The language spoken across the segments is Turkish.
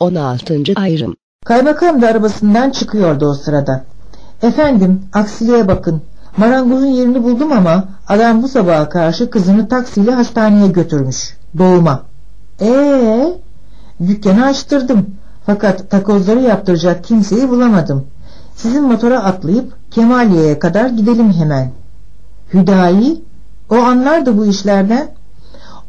16. Ayrım Kaymakam da arabasından çıkıyordu o sırada. Efendim aksiliğe bakın. Marangozun yerini buldum ama adam bu sabaha karşı kızını taksiyle hastaneye götürmüş. Doğuma. Ee, dükkanı açtırdım. Fakat takozları yaptıracak kimseyi bulamadım. Sizin motora atlayıp Kemaliye'ye kadar gidelim hemen. Hüdayi, o anlardı bu işlerden.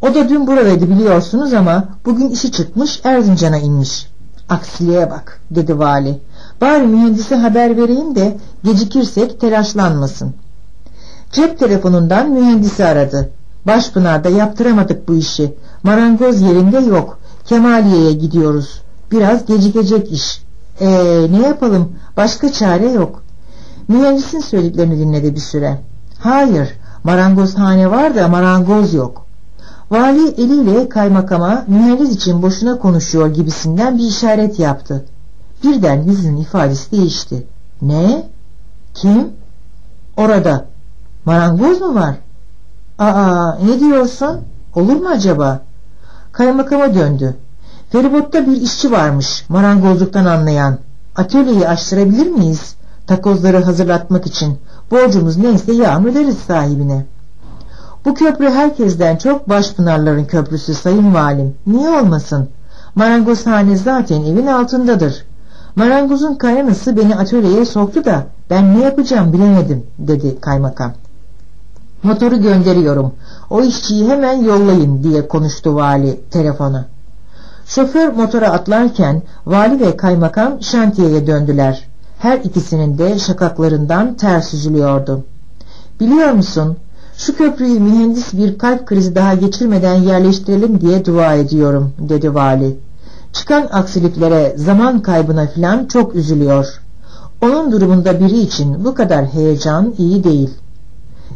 O da dün buradaydı biliyorsunuz ama bugün işi çıkmış Erzincan'a inmiş. Aksiliğe bak dedi vali. Bari mühendise haber vereyim de gecikirsek telaşlanmasın. Cep telefonundan mühendisi aradı. Başpınar'da yaptıramadık bu işi. Marangoz yerinde yok. Kemaliye'ye gidiyoruz. Biraz gecikecek iş. Ee, ne yapalım? Başka çare yok. Mühendisin söylediklerini dinledi bir süre. Hayır, marangozhane var da marangoz yok. Vali eliyle kaymakama mühendis için boşuna konuşuyor gibisinden bir işaret yaptı. Birden yüzünün ifadesi değişti. Ne? Kim? Orada. Marangoz mu var? Aa ne diyorsun? Olur mu acaba? Kaymakama döndü. Feribotta bir işçi varmış marangozluktan anlayan. Atölyeyi açtırabilir miyiz? Takozları hazırlatmak için. Borcumuz neyse yağmur ederiz sahibine. Bu köprü herkesten çok başpınarların köprüsü sayın valim. Niye olmasın? Marangozhane zaten evin altındadır. Marangozun kaynanası beni atölyeye soktu da ben ne yapacağım bilemedim dedi kaymakam. Motoru gönderiyorum. O işçiyi hemen yollayın diye konuştu vali telefona. Şoför motora atlarken vali ve kaymakam şantiyeye döndüler. Her ikisinin de şakaklarından ter süzülüyordu. Biliyor musun şu köprüyü mühendis bir kalp krizi daha geçirmeden yerleştirelim diye dua ediyorum dedi vali. Çıkan aksiliklere zaman kaybına filan çok üzülüyor. Onun durumunda biri için bu kadar heyecan iyi değil.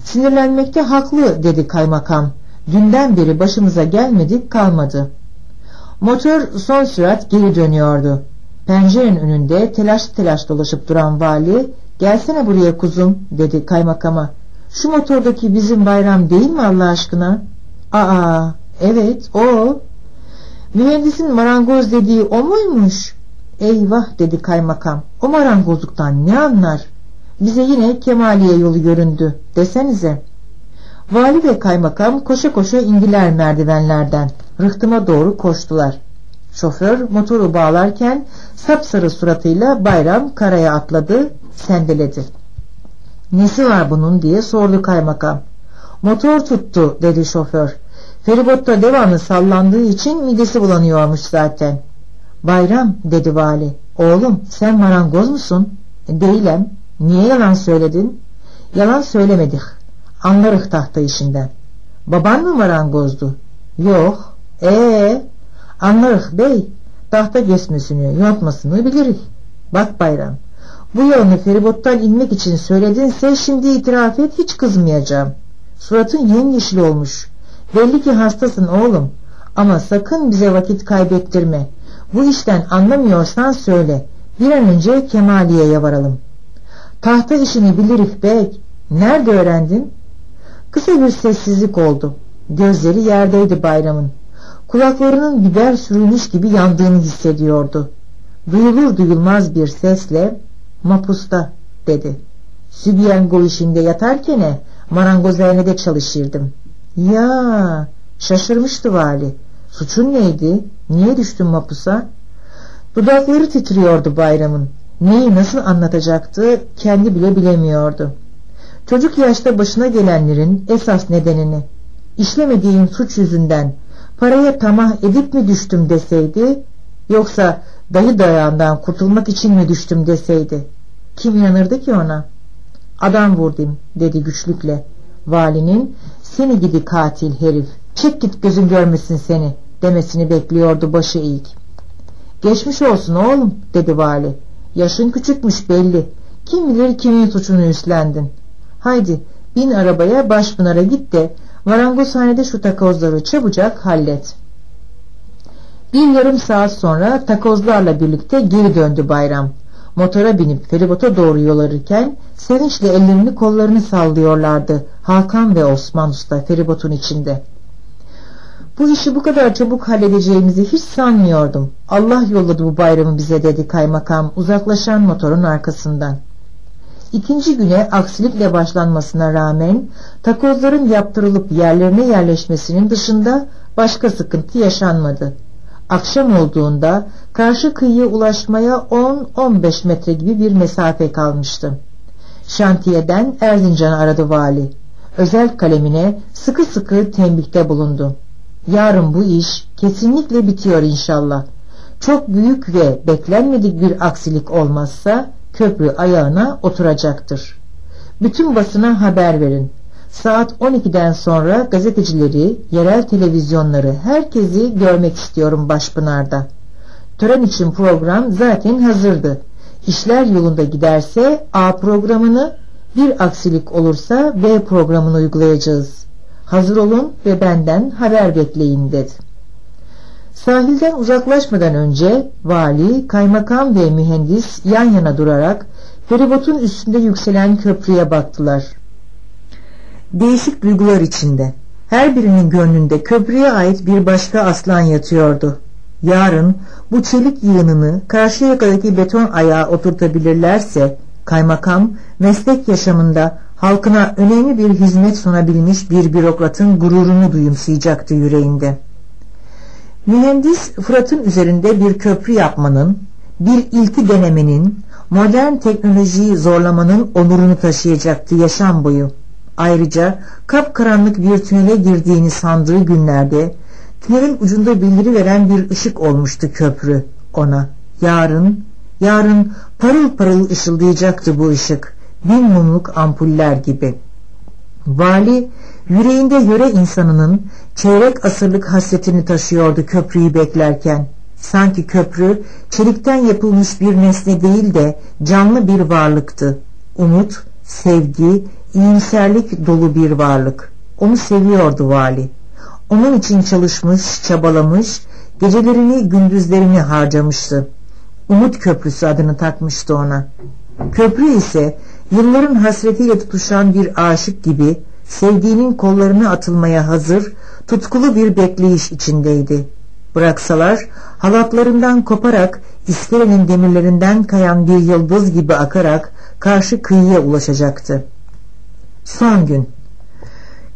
Sinirlenmekte haklı dedi kaymakam. Dünden beri başımıza gelmedik kalmadı. Motor son sürat geri dönüyordu. Pencerenin önünde telaş telaş dolaşıp duran vali gelsene buraya kuzum dedi kaymakama. Şu motordaki bizim bayram değil mi Allah aşkına? Aa evet o. Mühendisin marangoz dediği o muymuş? Eyvah dedi kaymakam. O marangozluktan ne anlar? Bize yine Kemaliye yolu göründü desenize. Vali ve kaymakam koşa koşa indiler merdivenlerden. Rıhtıma doğru koştular. Şoför motoru bağlarken sapsarı suratıyla bayram karaya atladı, sendeledi. Nesi var bunun diye sordu kaymakam. Motor tuttu dedi şoför. Feribotta devamlı sallandığı için midesi bulanıyormuş zaten. Bayram dedi vali. Oğlum sen marangoz musun? Değilim. Niye yalan söyledin? Yalan söylemedik. Anlarık tahta işinden. Baban mı marangozdu? Yok. Ee, anlarık bey. Tahta kesmesini, yontmasını biliriz. Bak bayram. Bu yolunu feribottan inmek için söyledinse şimdi itiraf et hiç kızmayacağım. Suratın yemyeşil olmuş. Belli ki hastasın oğlum. Ama sakın bize vakit kaybettirme. Bu işten anlamıyorsan söyle. Bir an önce Kemaliye'ye varalım. Tahta işini bilirif bey. Nerede öğrendin? Kısa bir sessizlik oldu. Gözleri yerdeydi bayramın. Kulaklarının biber sürülmüş gibi yandığını hissediyordu. Duyulur duyulmaz bir sesle mapusta dedi. Sübiyengo işinde yatarken marangozhanede çalışırdım. Ya şaşırmıştı vali. Suçun neydi? Niye düştün mapusa? Dudakları titriyordu bayramın. Neyi nasıl anlatacaktı kendi bile bilemiyordu. Çocuk yaşta başına gelenlerin esas nedenini, işlemediğim suç yüzünden paraya tamah edip mi düştüm deseydi, yoksa dayı dayağından kurtulmak için mi düştüm deseydi, kim inanırdı ki ona? Adam vurdum dedi güçlükle. Valinin seni gidi katil herif, çek git gözün görmesin seni demesini bekliyordu başı eğik. Geçmiş olsun oğlum dedi vali. Yaşın küçükmüş belli. Kim bilir kimin suçunu üstlendin. Haydi bin arabaya Başpınar'a git de marangozhanede şu takozları çabucak hallet. Bir yarım saat sonra takozlarla birlikte geri döndü bayram. Motora binip feribota doğru yol alırken sevinçle ellerini kollarını sallıyorlardı Hakan ve Osman Usta feribotun içinde. Bu işi bu kadar çabuk halledeceğimizi hiç sanmıyordum. Allah yolladı bu bayramı bize dedi kaymakam uzaklaşan motorun arkasından. İkinci güne aksilikle başlanmasına rağmen takozların yaptırılıp yerlerine yerleşmesinin dışında başka sıkıntı yaşanmadı. Akşam olduğunda karşı kıyıya ulaşmaya 10-15 metre gibi bir mesafe kalmıştı. Şantiyeden Erzincan'ı aradı vali. Özel kalemine sıkı sıkı tembihte bulundu. Yarın bu iş kesinlikle bitiyor inşallah. Çok büyük ve beklenmedik bir aksilik olmazsa köprü ayağına oturacaktır. Bütün basına haber verin. Saat 12'den sonra gazetecileri, yerel televizyonları, herkesi görmek istiyorum Başpınar'da. Tören için program zaten hazırdı. İşler yolunda giderse A programını, bir aksilik olursa B programını uygulayacağız. Hazır olun ve benden haber bekleyin dedi. Sahilden uzaklaşmadan önce vali, kaymakam ve mühendis yan yana durarak feribotun üstünde yükselen köprüye baktılar. Değişik duygular içinde. Her birinin gönlünde köprüye ait bir başka aslan yatıyordu. Yarın bu çelik yığınını karşı yakadaki beton ayağa oturtabilirlerse kaymakam meslek yaşamında halkına önemli bir hizmet sunabilmiş bir bürokratın gururunu duyumsayacaktı yüreğinde. Mühendis Fırat'ın üzerinde bir köprü yapmanın, bir ilki denemenin, modern teknolojiyi zorlamanın onurunu taşıyacaktı yaşam boyu. Ayrıca kapkaranlık bir tünele girdiğini sandığı günlerde tünelin ucunda bildiri veren bir ışık olmuştu köprü ona. Yarın, yarın parıl parıl ışıldayacaktı bu ışık. Bin mumluk ampuller gibi. Vali yüreğinde yöre insanının çeyrek asırlık hasretini taşıyordu köprüyü beklerken. Sanki köprü çelikten yapılmış bir nesne değil de canlı bir varlıktı. Umut, sevgi, iyimserlik dolu bir varlık. Onu seviyordu vali. Onun için çalışmış, çabalamış, gecelerini gündüzlerini harcamıştı. Umut Köprüsü adını takmıştı ona. Köprü ise yılların hasretiyle tutuşan bir aşık gibi sevdiğinin kollarına atılmaya hazır, tutkulu bir bekleyiş içindeydi. Bıraksalar halatlarından koparak iskelenin demirlerinden kayan bir yıldız gibi akarak karşı kıyıya ulaşacaktı. Son gün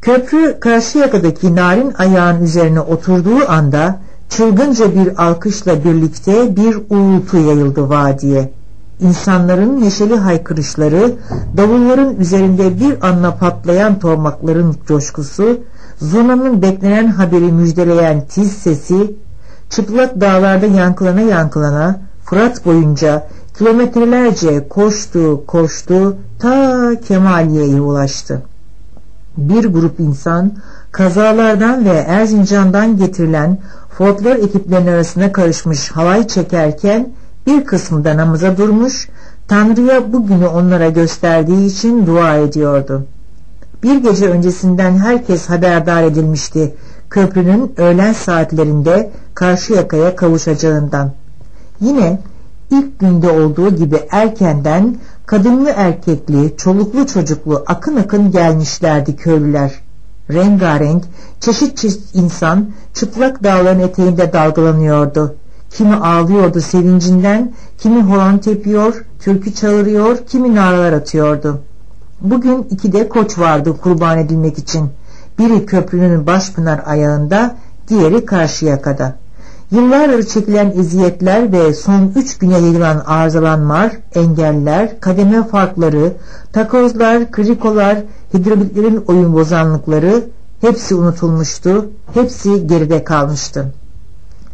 Köprü karşı yakadaki narin ayağın üzerine oturduğu anda çılgınca bir alkışla birlikte bir uğultu yayıldı vadiye. İnsanların neşeli haykırışları, davulların üzerinde bir anla patlayan tohmakların coşkusu, zurnanın beklenen haberi müjdeleyen tiz sesi, çıplak dağlarda yankılana yankılana, Fırat boyunca kilometrelerce koştu koştu ta Kemaliye'ye ulaştı. Bir grup insan kazalardan ve Erzincan'dan getirilen folklor ekiplerinin arasına karışmış halay çekerken bir kısmı da namaza durmuş, Tanrı'ya bugünü onlara gösterdiği için dua ediyordu. Bir gece öncesinden herkes haberdar edilmişti köprünün öğlen saatlerinde karşı yakaya kavuşacağından. Yine ilk günde olduğu gibi erkenden kadınlı erkekli, çoluklu çocuklu akın akın gelmişlerdi köylüler. Rengarenk, çeşit çeşit insan çıplak dağların eteğinde dalgalanıyordu. Kimi ağlıyordu sevincinden, kimi horon tepiyor, türkü çağırıyor, kimi naralar atıyordu. Bugün iki de koç vardı kurban edilmek için. Biri köprünün başpınar ayağında, diğeri karşı yakada. Yıllardır çekilen eziyetler ve son üç güne yayılan arızalanmalar, engeller, kademe farkları, takozlar, krikolar, hidroliklerin oyun bozanlıkları hepsi unutulmuştu, hepsi geride kalmıştı.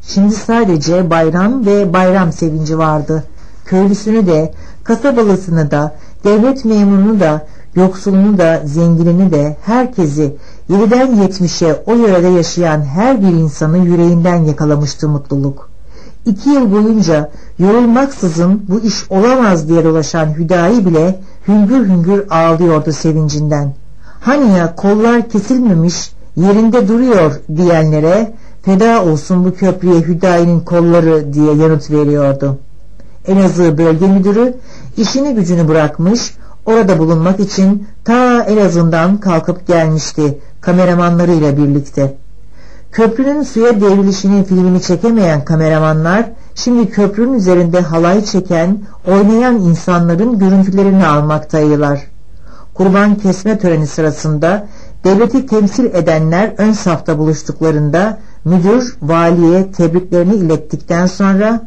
Şimdi sadece bayram ve bayram sevinci vardı. Köylüsünü de, kasabalısını da, devlet memurunu da, yoksulunu da, zenginini de, herkesi 7'den 70'e o yörede yaşayan her bir insanı yüreğinden yakalamıştı mutluluk. İki yıl boyunca yorulmaksızın bu iş olamaz diye dolaşan Hüdayi bile hüngür hüngür ağlıyordu sevincinden. Hani ya kollar kesilmemiş yerinde duruyor diyenlere feda olsun bu köprüye Hüdayi'nin kolları diye yanıt veriyordu. Elazığ bölge müdürü işini gücünü bırakmış orada bulunmak için ta Elazığ'dan kalkıp gelmişti kameramanlarıyla birlikte. Köprünün suya devrilişinin filmini çekemeyen kameramanlar şimdi köprünün üzerinde halay çeken, oynayan insanların görüntülerini almaktaydılar. Kurban kesme töreni sırasında devleti temsil edenler ön safta buluştuklarında müdür valiye tebriklerini ilettikten sonra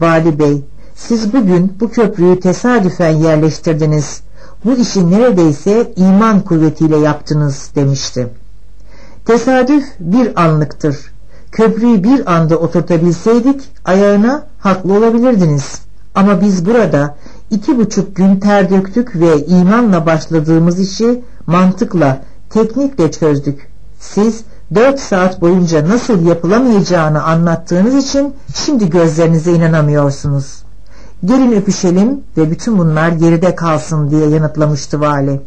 Vali Bey siz bugün bu köprüyü tesadüfen yerleştirdiniz. Bu işi neredeyse iman kuvvetiyle yaptınız demişti. Tesadüf bir anlıktır. Köprüyü bir anda oturtabilseydik ayağına haklı olabilirdiniz. Ama biz burada iki buçuk gün ter döktük ve imanla başladığımız işi mantıkla, teknikle çözdük. Siz dört saat boyunca nasıl yapılamayacağını anlattığınız için şimdi gözlerinize inanamıyorsunuz. Gelin öpüşelim ve bütün bunlar geride kalsın diye yanıtlamıştı vali.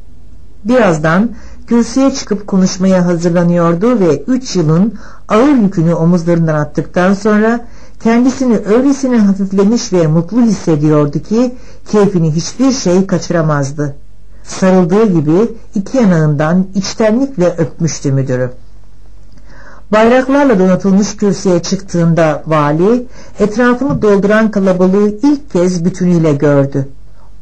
Birazdan kürsüye çıkıp konuşmaya hazırlanıyordu ve üç yılın ağır yükünü omuzlarından attıktan sonra kendisini öylesine hafiflemiş ve mutlu hissediyordu ki keyfini hiçbir şey kaçıramazdı. Sarıldığı gibi iki yanağından içtenlikle öpmüştü müdürü. Bayraklarla donatılmış kürsüye çıktığında vali etrafını dolduran kalabalığı ilk kez bütünüyle gördü.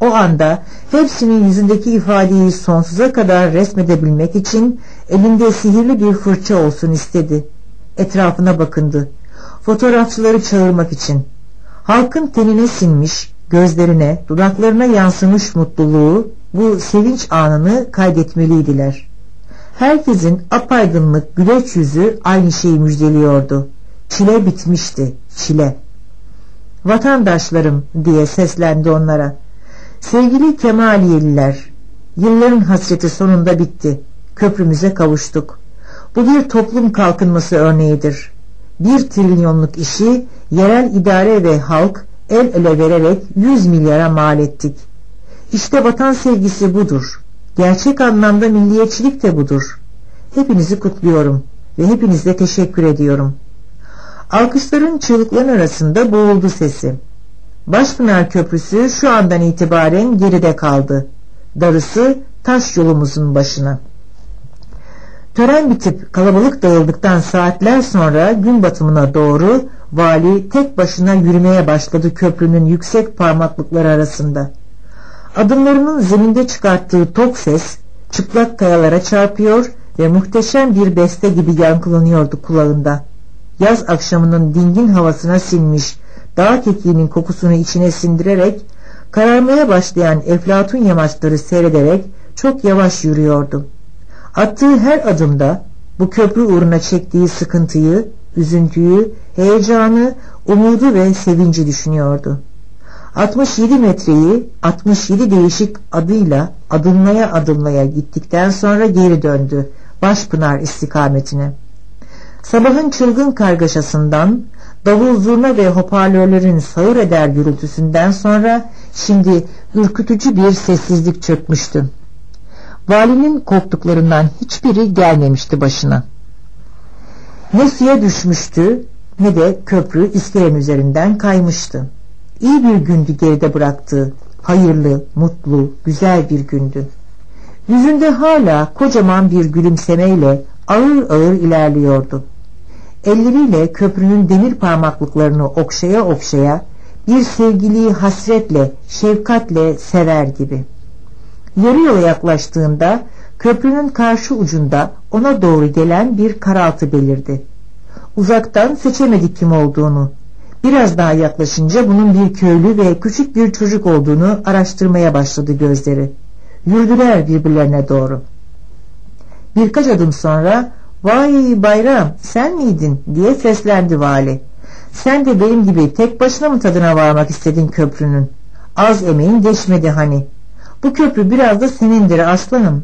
O anda hepsinin yüzündeki ifadeyi sonsuza kadar resmedebilmek için elinde sihirli bir fırça olsun istedi. Etrafına bakındı. Fotoğrafçıları çağırmak için. Halkın tenine sinmiş, gözlerine, dudaklarına yansımış mutluluğu bu sevinç anını kaydetmeliydiler. Herkesin apaydınlık güleç yüzü aynı şeyi müjdeliyordu. Çile bitmişti, çile. Vatandaşlarım diye seslendi onlara. Sevgili Kemaliyeliler, yılların hasreti sonunda bitti. Köprümüze kavuştuk. Bu bir toplum kalkınması örneğidir. Bir trilyonluk işi yerel idare ve halk el ele vererek yüz milyara mal ettik. İşte vatan sevgisi budur. Gerçek anlamda milliyetçilik de budur. Hepinizi kutluyorum ve hepinize teşekkür ediyorum. Alkışların çığlıkların arasında boğuldu sesi. Başpınar Köprüsü şu andan itibaren geride kaldı. Darısı taş yolumuzun başına. Tören bitip kalabalık dağıldıktan saatler sonra gün batımına doğru vali tek başına yürümeye başladı köprünün yüksek parmaklıkları arasında. Adımlarının zeminde çıkarttığı tok ses çıplak kayalara çarpıyor ve muhteşem bir beste gibi yankılanıyordu kulağında. Yaz akşamının dingin havasına sinmiş dağ kekiğinin kokusunu içine sindirerek kararmaya başlayan eflatun yamaçları seyrederek çok yavaş yürüyordu. Attığı her adımda bu köprü uğruna çektiği sıkıntıyı, üzüntüyü, heyecanı, umudu ve sevinci düşünüyordu. 67 metreyi 67 değişik adıyla adımlaya adımlaya gittikten sonra geri döndü Başpınar istikametine. Sabahın çılgın kargaşasından, davul zurna ve hoparlörlerin sağır eder gürültüsünden sonra şimdi ürkütücü bir sessizlik çökmüştü. Valinin korktuklarından hiçbiri gelmemişti başına. Ne suya düşmüştü ne de köprü iskelenin üzerinden kaymıştı. İyi bir gündü geride bıraktığı, hayırlı, mutlu, güzel bir gündü. Yüzünde hala kocaman bir gülümsemeyle ağır ağır ilerliyordu. Elleriyle köprünün demir parmaklıklarını okşaya okşaya bir sevgiliyi hasretle, şefkatle sever gibi. Yarı yola yaklaştığında köprünün karşı ucunda ona doğru gelen bir karaltı belirdi. Uzaktan seçemedik kim olduğunu. Biraz daha yaklaşınca bunun bir köylü ve küçük bir çocuk olduğunu araştırmaya başladı gözleri. Yürüdüler birbirlerine doğru. Birkaç adım sonra ''Vay bayram sen miydin?'' diye seslendi vali. ''Sen de benim gibi tek başına mı tadına varmak istedin köprünün? Az emeğin geçmedi hani. Bu köprü biraz da senindir aslanım.''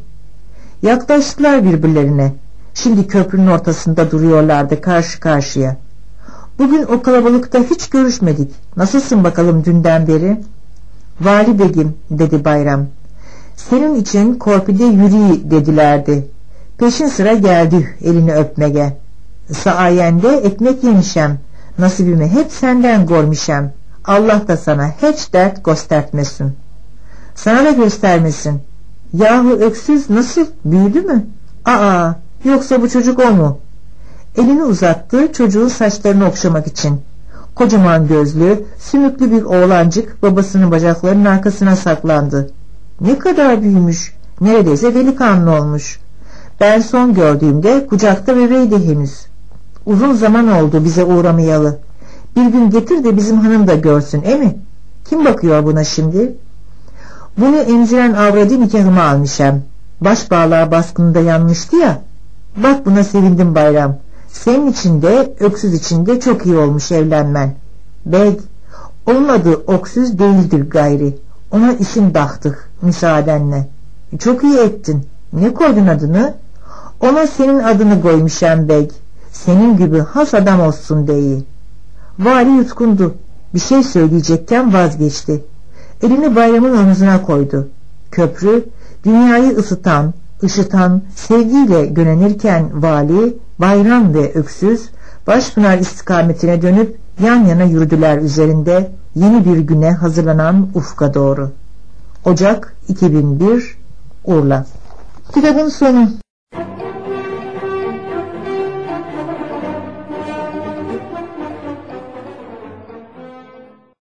Yaklaştılar birbirlerine. Şimdi köprünün ortasında duruyorlardı karşı karşıya. Bugün o kalabalıkta hiç görüşmedik. Nasılsın bakalım dünden beri? Vali Begim dedi Bayram. Senin için korpide yürüyü dedilerdi. Peşin sıra geldi elini öpmege. Sayende ekmek yemişem. Nasibimi hep senden görmişem. Allah da sana hiç dert göstermesin. Sana da göstermesin. Yahu öksüz nasıl büyüdü mü? Aa yoksa bu çocuk o mu? Elini uzattı çocuğun saçlarını okşamak için. Kocaman gözlü, sümüklü bir oğlancık babasının bacaklarının arkasına saklandı. Ne kadar büyümüş, neredeyse delikanlı olmuş. Ben son gördüğümde kucakta bebeğiydi henüz. Uzun zaman oldu bize uğramayalı. Bir gün getir de bizim hanım da görsün, e mi? Kim bakıyor buna şimdi? Bunu emziren avradı nikahıma almışım. Baş bağlar baskınında yanmıştı ya. Bak buna sevindim bayram. Senin için de öksüz için de çok iyi olmuş evlenmen. Bey, onun adı öksüz değildir gayri. Ona isim baktık müsaadenle. Çok iyi ettin. Ne koydun adını? Ona senin adını koymuşam bey. Senin gibi has adam olsun deyi. Vali yutkundu. Bir şey söyleyecekken vazgeçti. Elini bayramın omuzuna koydu. Köprü, dünyayı ısıtan, ışıtan, sevgiyle gönenirken vali, bayram ve öksüz, Başpınar istikametine dönüp yan yana yürüdüler üzerinde yeni bir güne hazırlanan ufka doğru. Ocak 2001 Urla Kitabın sonu